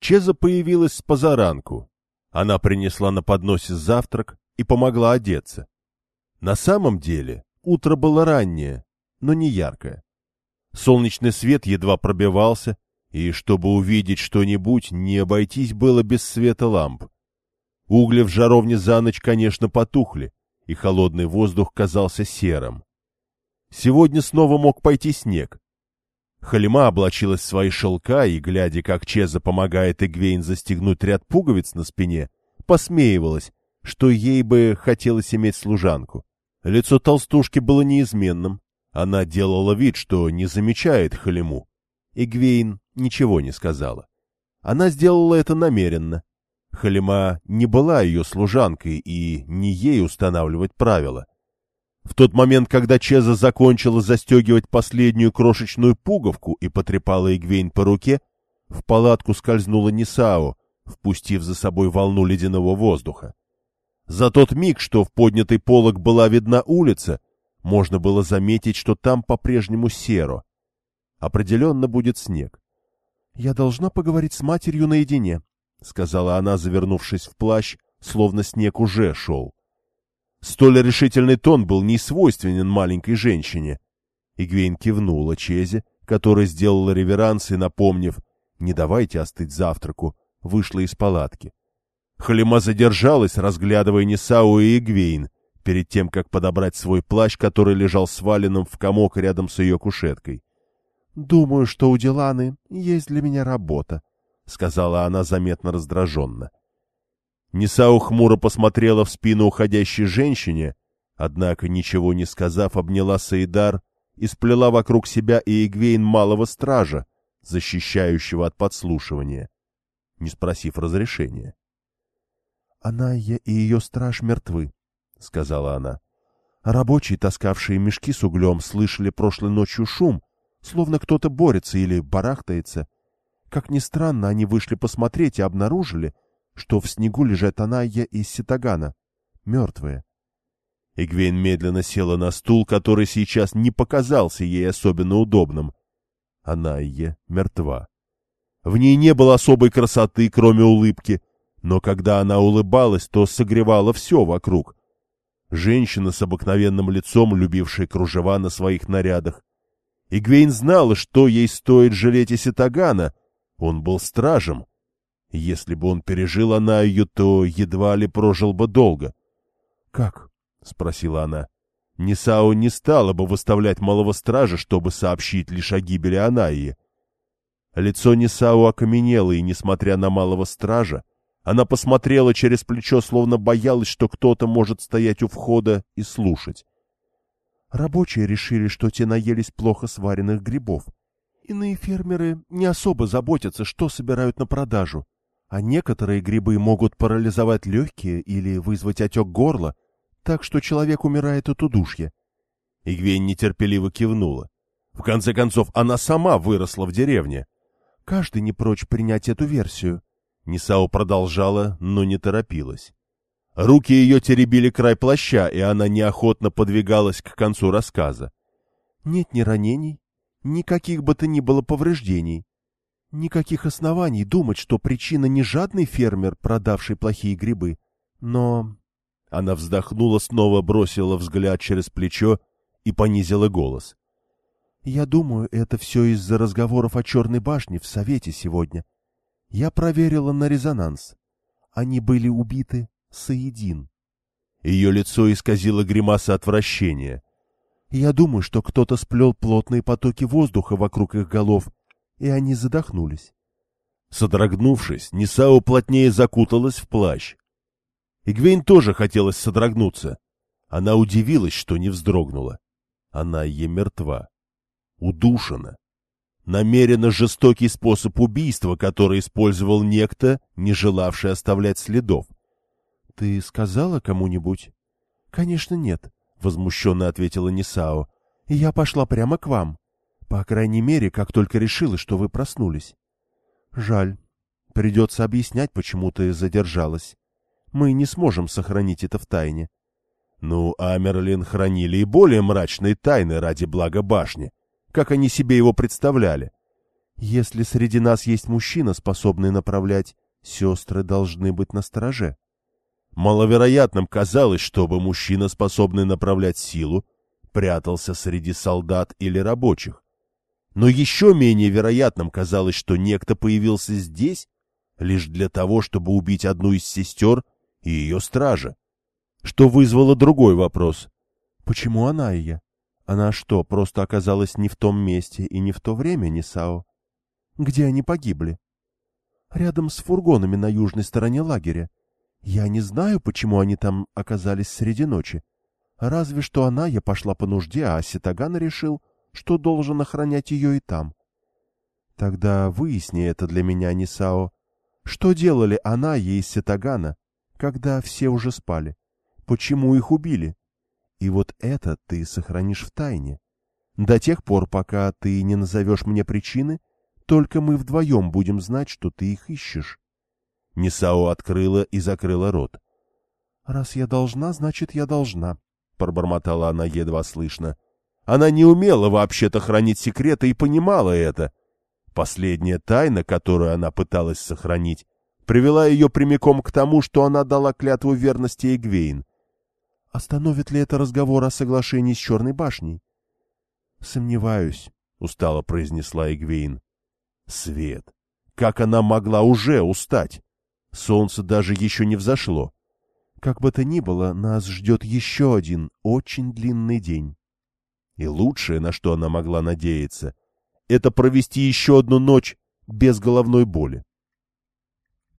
Чеза появилась с позаранку. Она принесла на подносе завтрак и помогла одеться. На самом деле утро было раннее, но не яркое. Солнечный свет едва пробивался, и чтобы увидеть что-нибудь, не обойтись было без света ламп. Угли в жаровне за ночь, конечно, потухли, и холодный воздух казался серым. Сегодня снова мог пойти снег. Халима облачилась в свои шелка и, глядя, как Чеза помогает Игвейн застегнуть ряд пуговиц на спине, посмеивалась, что ей бы хотелось иметь служанку. Лицо толстушки было неизменным. Она делала вид, что не замечает Халиму. Игвейн ничего не сказала. Она сделала это намеренно. Халима не была ее служанкой, и не ей устанавливать правила. В тот момент, когда Чеза закончила застегивать последнюю крошечную пуговку и потрепала Игвейн по руке, в палатку скользнула Нисао, впустив за собой волну ледяного воздуха. За тот миг, что в поднятый полог была видна улица, можно было заметить, что там по-прежнему серо. Определенно будет снег. — Я должна поговорить с матерью наедине, — сказала она, завернувшись в плащ, словно снег уже шел. Столь решительный тон был не свойственен маленькой женщине. Игвейн кивнула Чезе, которая сделала реверанс и, напомнив «Не давайте остыть завтраку», вышла из палатки. Халима задержалась, разглядывая Несау и Игвейн, перед тем, как подобрать свой плащ, который лежал сваленным в комок рядом с ее кушеткой. — Думаю, что у Диланы есть для меня работа, — сказала она заметно раздраженно. Несау хмуро посмотрела в спину уходящей женщине, однако, ничего не сказав, обняла Саидар и сплела вокруг себя и Игвейн малого стража, защищающего от подслушивания, не спросив разрешения. — Анайя и ее страж мертвы, — сказала она. Рабочие, таскавшие мешки с углем, слышали прошлой ночью шум, словно кто-то борется или барахтается. Как ни странно, они вышли посмотреть и обнаружили, что в снегу лежат Анайя и Ситагана, мертвые. Игвейн медленно села на стул, который сейчас не показался ей особенно удобным. Анайя мертва. В ней не было особой красоты, кроме улыбки, но когда она улыбалась, то согревала все вокруг. Женщина с обыкновенным лицом, любившая кружева на своих нарядах. Игвейн знала, что ей стоит жалеть Иситагана. Он был стражем. Если бы он пережил Анаю, то едва ли прожил бы долго. — Как? — спросила она. Нисао не стала бы выставлять малого стража, чтобы сообщить лишь о гибели Анаи. Лицо Нисао окаменело, и, несмотря на малого стража, она посмотрела через плечо, словно боялась, что кто-то может стоять у входа и слушать. Рабочие решили, что те наелись плохо сваренных грибов. Иные фермеры не особо заботятся, что собирают на продажу а некоторые грибы могут парализовать легкие или вызвать отек горла, так что человек умирает от удушья. Игвейн нетерпеливо кивнула. В конце концов, она сама выросла в деревне. Каждый не прочь принять эту версию. Нисао продолжала, но не торопилась. Руки ее теребили край плаща, и она неохотно подвигалась к концу рассказа. Нет ни ранений, никаких бы то ни было повреждений. Никаких оснований думать, что причина не жадный фермер, продавший плохие грибы, но... Она вздохнула, снова бросила взгляд через плечо и понизила голос. Я думаю, это все из-за разговоров о Черной башне в Совете сегодня. Я проверила на резонанс. Они были убиты соедин. Ее лицо исказило гримаса отвращения. Я думаю, что кто-то сплел плотные потоки воздуха вокруг их голов и они задохнулись. Содрогнувшись, Нисао плотнее закуталась в плащ. Игвейн тоже хотелось содрогнуться. Она удивилась, что не вздрогнула. Она е мертва. Удушена. Намеренно жестокий способ убийства, который использовал некто, не желавший оставлять следов. — Ты сказала кому-нибудь? — Конечно, нет, — возмущенно ответила Нисао. — я пошла прямо к вам. По крайней мере, как только решила, что вы проснулись. Жаль. Придется объяснять, почему ты задержалась. Мы не сможем сохранить это в тайне. Ну, Амерлин хранили и более мрачные тайны ради блага башни, как они себе его представляли. Если среди нас есть мужчина, способный направлять, сестры должны быть на стороже. Маловероятным казалось, чтобы мужчина, способный направлять силу, прятался среди солдат или рабочих. Но еще менее вероятным казалось, что некто появился здесь лишь для того, чтобы убить одну из сестер и ее стража. Что вызвало другой вопрос. Почему она и я? Она что, просто оказалась не в том месте и не в то время, Нисао? Где они погибли? Рядом с фургонами на южной стороне лагеря. Я не знаю, почему они там оказались среди ночи. Разве что она, я пошла по нужде, а Ситаган решил, что должен охранять ее и там. Тогда выясни это для меня, Нисао. Что делали она ей Ситагана, когда все уже спали? Почему их убили? И вот это ты сохранишь в тайне. До тех пор, пока ты не назовешь мне причины, только мы вдвоем будем знать, что ты их ищешь. Нисао открыла и закрыла рот. — Раз я должна, значит, я должна, — пробормотала она едва слышно. Она не умела вообще-то хранить секреты и понимала это. Последняя тайна, которую она пыталась сохранить, привела ее прямиком к тому, что она дала клятву верности Эгвейн. Остановит ли это разговор о соглашении с Черной башней? — Сомневаюсь, — устало произнесла Эгвейн. Свет! Как она могла уже устать? Солнце даже еще не взошло. Как бы то ни было, нас ждет еще один очень длинный день. И лучшее, на что она могла надеяться, это провести еще одну ночь без головной боли.